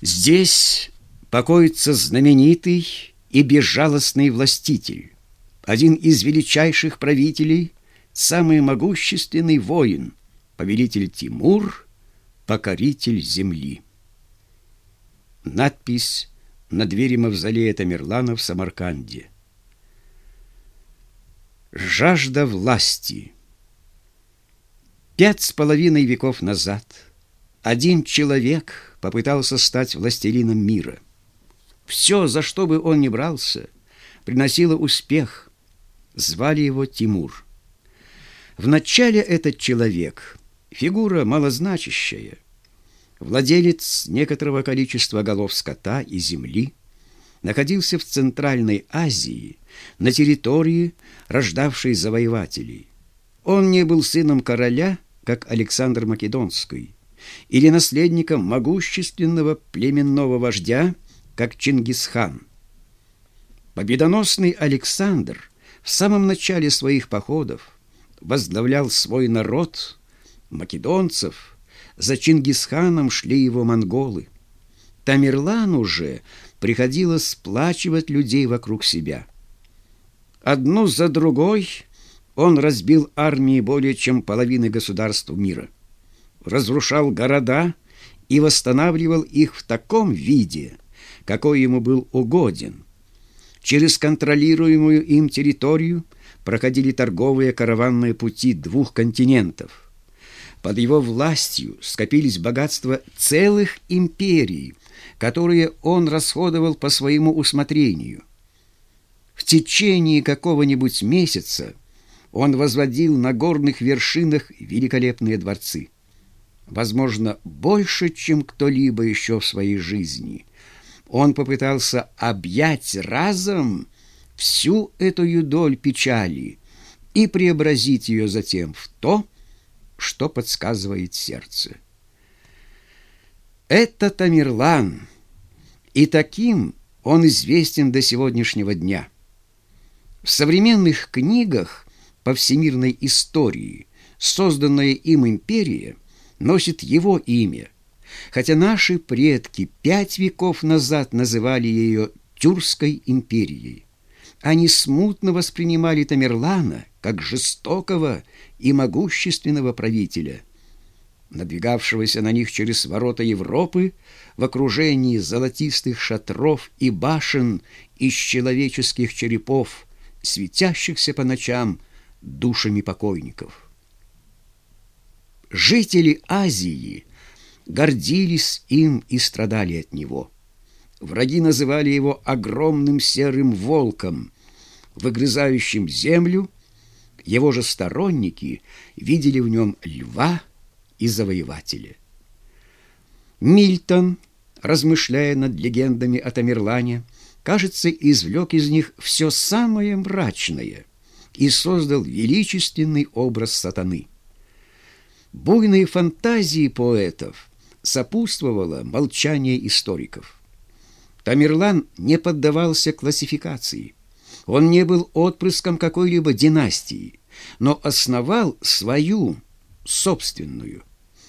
Здесь покоится знаменитый и безжалостный властитель, один из величайших правителей, самый могущественный воин, повелитель Тимур, покоритель земли. Надпись на двери мавзолея Тамерлана в Самарканде. Жажда власти. Пять с половиной веков назад один человек попытался стать властелином мира. Все, за что бы он ни брался, приносило успех. Звали его Тимур. Вначале этот человек, фигура малозначащая, владелец некоторого количества голов скота и земли, находился в Центральной Азии, на территории, рождавшей завоевателей. Он не был сыном короля, как Александр Македонский, или наследником могущественного племенного вождя, как Чингисхан. Победоносный Александр в самом начале своих походов возглавлял свой народ, македонцев – за Чингисханом шли его монголы. Тамерлану же приходилось сплачивать людей вокруг себя. Одну за другой он разбил армии более чем половины государств мира, разрушал города и восстанавливал их в таком виде, какой ему был угоден. Через контролируемую им территорию проходили торговые караванные пути двух континентов – под его властью скопились богатства целых империй, которые он расходовал по своему усмотрению. В течение какого-нибудь месяца он возводил на горных вершинах великолепные дворцы. Возможно, больше, чем кто-либо еще в своей жизни. Он попытался объять разом всю эту юдоль печали и преобразить ее затем в то, что подсказывает сердце. Это Тамерлан, и таким он известен до сегодняшнего дня. В современных книгах по всемирной истории созданная им империя носит его имя, хотя наши предки пять веков назад называли ее Тюркской империей. Они смутно воспринимали Тамерлана как жестокого и могущественного правителя, надвигавшегося на них через ворота Европы в окружении золотистых шатров и башен из человеческих черепов, светящихся по ночам душами покойников. Жители Азии гордились им и страдали от него. Враги называли его огромным серым волком, выгрызающим землю его же сторонники видели в нем льва и завоевателя. Мильтон, размышляя над легендами о Тамерлане, кажется, извлек из них все самое мрачное и создал величественный образ сатаны. Буйной фантазии поэтов сопутствовало молчание историков. Тамерлан не поддавался классификации. Он не был отпрыском какой-либо династии, но основал свою, собственную.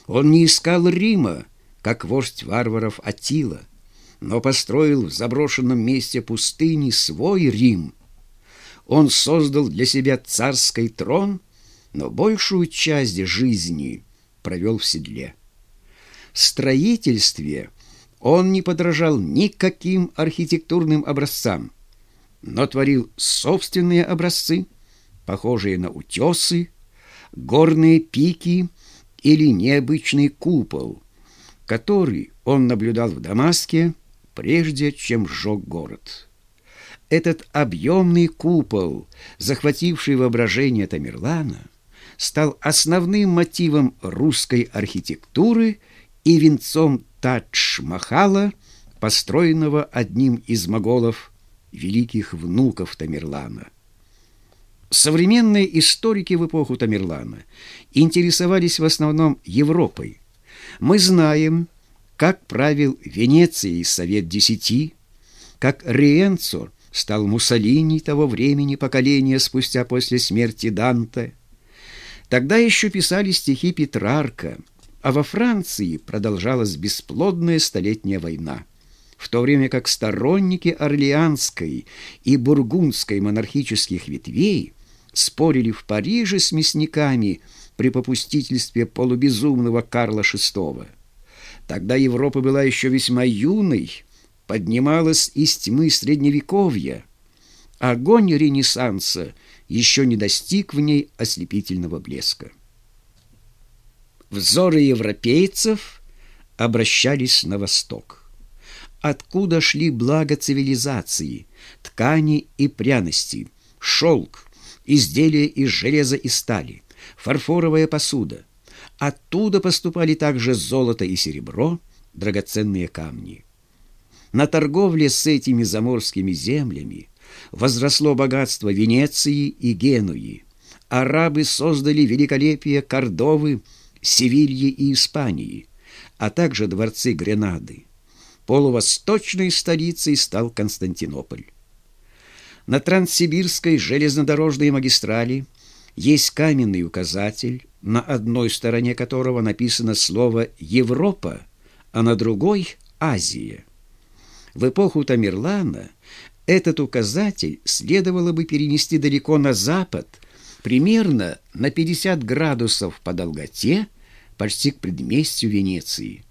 Он не искал Рима, как вождь варваров Атила, но построил в заброшенном месте пустыни свой Рим. Он создал для себя царский трон, но большую часть жизни провел в седле. В строительстве он не подражал никаким архитектурным образцам – но творил собственные образцы, похожие на утесы, горные пики или необычный купол, который он наблюдал в Дамаске, прежде чем сжег город. Этот объемный купол, захвативший воображение Тамерлана, стал основным мотивом русской архитектуры и венцом Тадж-Махала, построенного одним из моголов великих внуков Тамерлана. Современные историки в эпоху Тамерлана интересовались в основном Европой. Мы знаем, как правил Венецией Совет Десяти, как Риенцо стал Муссолини того времени поколения спустя после смерти Данте. Тогда еще писали стихи Петрарка, а во Франции продолжалась бесплодная столетняя война, в то время как сторонники Орлеанской и Бургундской монархических ветвей спорили в Париже с мясниками при попустительстве полубезумного Карла VI. Тогда Европа была еще весьма юной, поднималась из тьмы Средневековья. Огонь Ренессанса еще не достиг в ней ослепительного блеска. Взоры европейцев обращались на восток. Откуда шли блага цивилизации, ткани и пряности, шелк, изделия из железа и стали, фарфоровая посуда. Оттуда поступали также золото и серебро, драгоценные камни. На торговле с этими заморскими землями возросло богатство Венеции и Генуи. Арабы создали великолепие Кордовы, Севильи и Испании, а также дворцы Гренады. Полувосточной столицей стал Константинополь. На Транссибирской железнодорожной магистрали есть каменный указатель, на одной стороне которого написано слово «Европа», а на другой – «Азия». В эпоху Тамерлана этот указатель следовало бы перенести далеко на запад, примерно на 50 градусов по долготе, почти к предместью Венеции.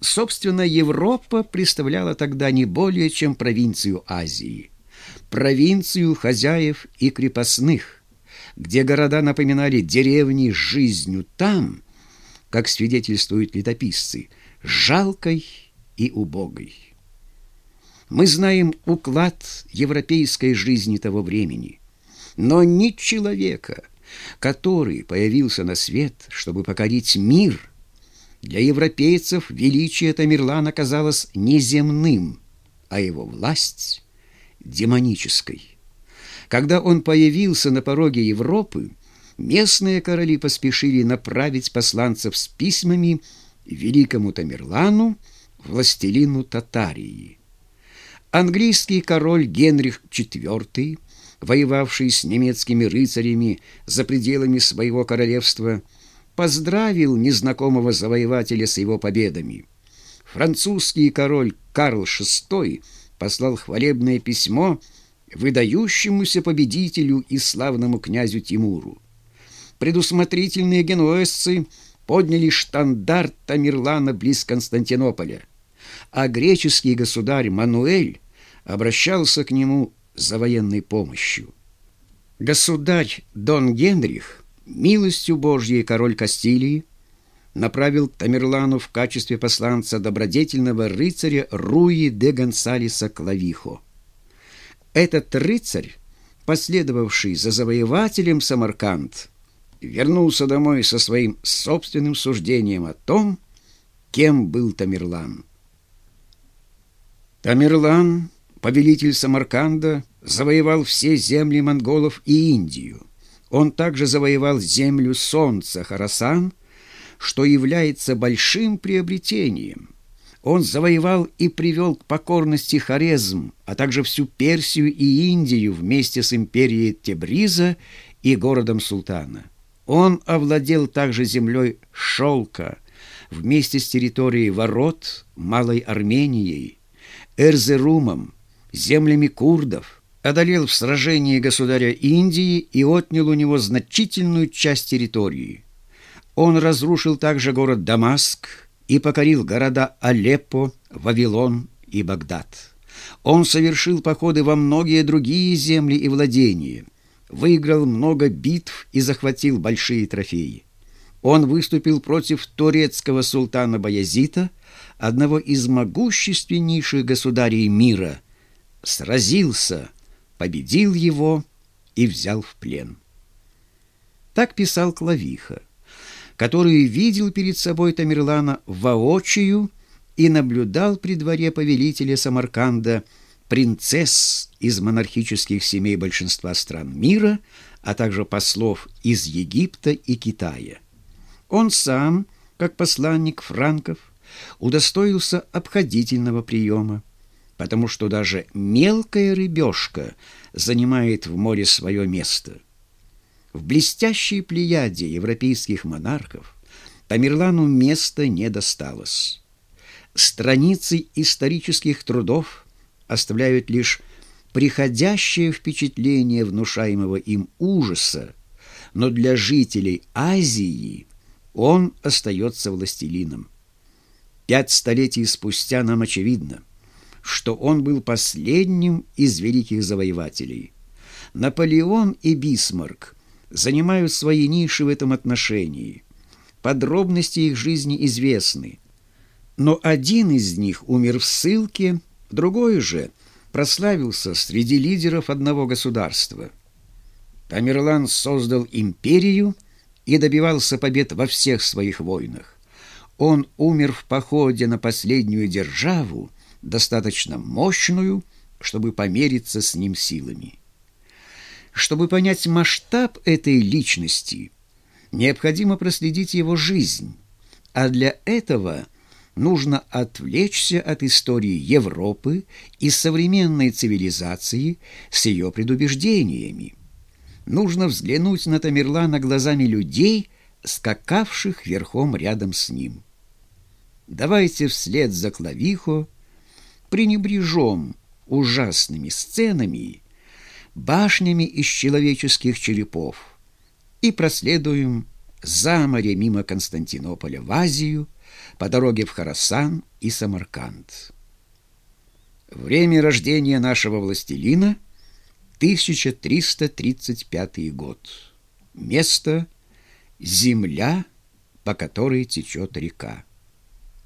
Собственно, Европа представляла тогда не более чем провинцию Азии, провинцию хозяев и крепостных, где города напоминали деревни с жизнью там, как свидетельствуют летописцы, жалкой и убогой. Мы знаем уклад европейской жизни того времени, но ни человека, который появился на свет, чтобы покорить мир, для европейцев величие Тамерлана казалось неземным, а его власть — демонической. Когда он появился на пороге Европы, местные короли поспешили направить посланцев с письмами великому Тамерлану, властелину Татарии. Английский король Генрих IV, воевавший с немецкими рыцарями за пределами своего королевства, поздравил незнакомого завоевателя с его победами. Французский король Карл VI послал хвалебное письмо выдающемуся победителю и славному князю Тимуру. Предусмотрительные генуэзцы подняли штандарт Тамерлана близ Константинополя – а греческий государь Мануэль обращался к нему за военной помощью. Государь Дон Генрих, милостью Божьей король Кастилии, направил Тамерлану в качестве посланца добродетельного рыцаря Руи де Гонсалеса Клавихо. Этот рыцарь, последовавший за завоевателем Самарканд, вернулся домой со своим собственным суждением о том, кем был Тамерлан. Тамерлан, повелитель Самарканда, завоевал все земли монголов и Индию. Он также завоевал землю солнца Харасан, что является большим приобретением. Он завоевал и привел к покорности Хорезм, а также всю Персию и Индию вместе с империей Тебриза и городом Султана. Он овладел также землей Шелка вместе с территорией ворот Малой Арменией, Эрзерумом, землями курдов, одолел в сражении государя Индии и отнял у него значительную часть территории. Он разрушил также город Дамаск и покорил города Алеппо, Вавилон и Багдад. Он совершил походы во многие другие земли и владения, выиграл много битв и захватил большие трофеи. Он выступил против турецкого султана Баязита – одного из могущественнейших государей мира, сразился, победил его и взял в плен. Так писал Клавиха, который видел перед собой Тамерлана воочию и наблюдал при дворе повелителя Самарканда принцесс из монархических семей большинства стран мира, а также послов из Египта и Китая. Он сам, как посланник франков, удостоился обходительного приема, потому что даже мелкая рыбешка занимает в море свое место. В блестящей плеяде европейских монархов Тамерлану места не досталось. Страницы исторических трудов оставляют лишь приходящее впечатление внушаемого им ужаса, но для жителей Азии он остается властелином. Пять столетий спустя нам очевидно, что он был последним из великих завоевателей. Наполеон и Бисмарк занимают свои ниши в этом отношении. Подробности их жизни известны. Но один из них умер в ссылке, другой же прославился среди лидеров одного государства. Тамерлан создал империю и добивался побед во всех своих войнах. Он умер в походе на последнюю державу, достаточно мощную, чтобы помериться с ним силами. Чтобы понять масштаб этой личности, необходимо проследить его жизнь, а для этого нужно отвлечься от истории Европы и современной цивилизации с ее предубеждениями. Нужно взглянуть на Тамерлана глазами людей, скакавших верхом рядом с ним. Давайте вслед за Клавихо пренебрежем ужасными сценами башнями из человеческих черепов и проследуем за море мимо Константинополя в Азию по дороге в Харасан и Самарканд. Время рождения нашего властелина – 1335 год. Место – земля, по которой течет река.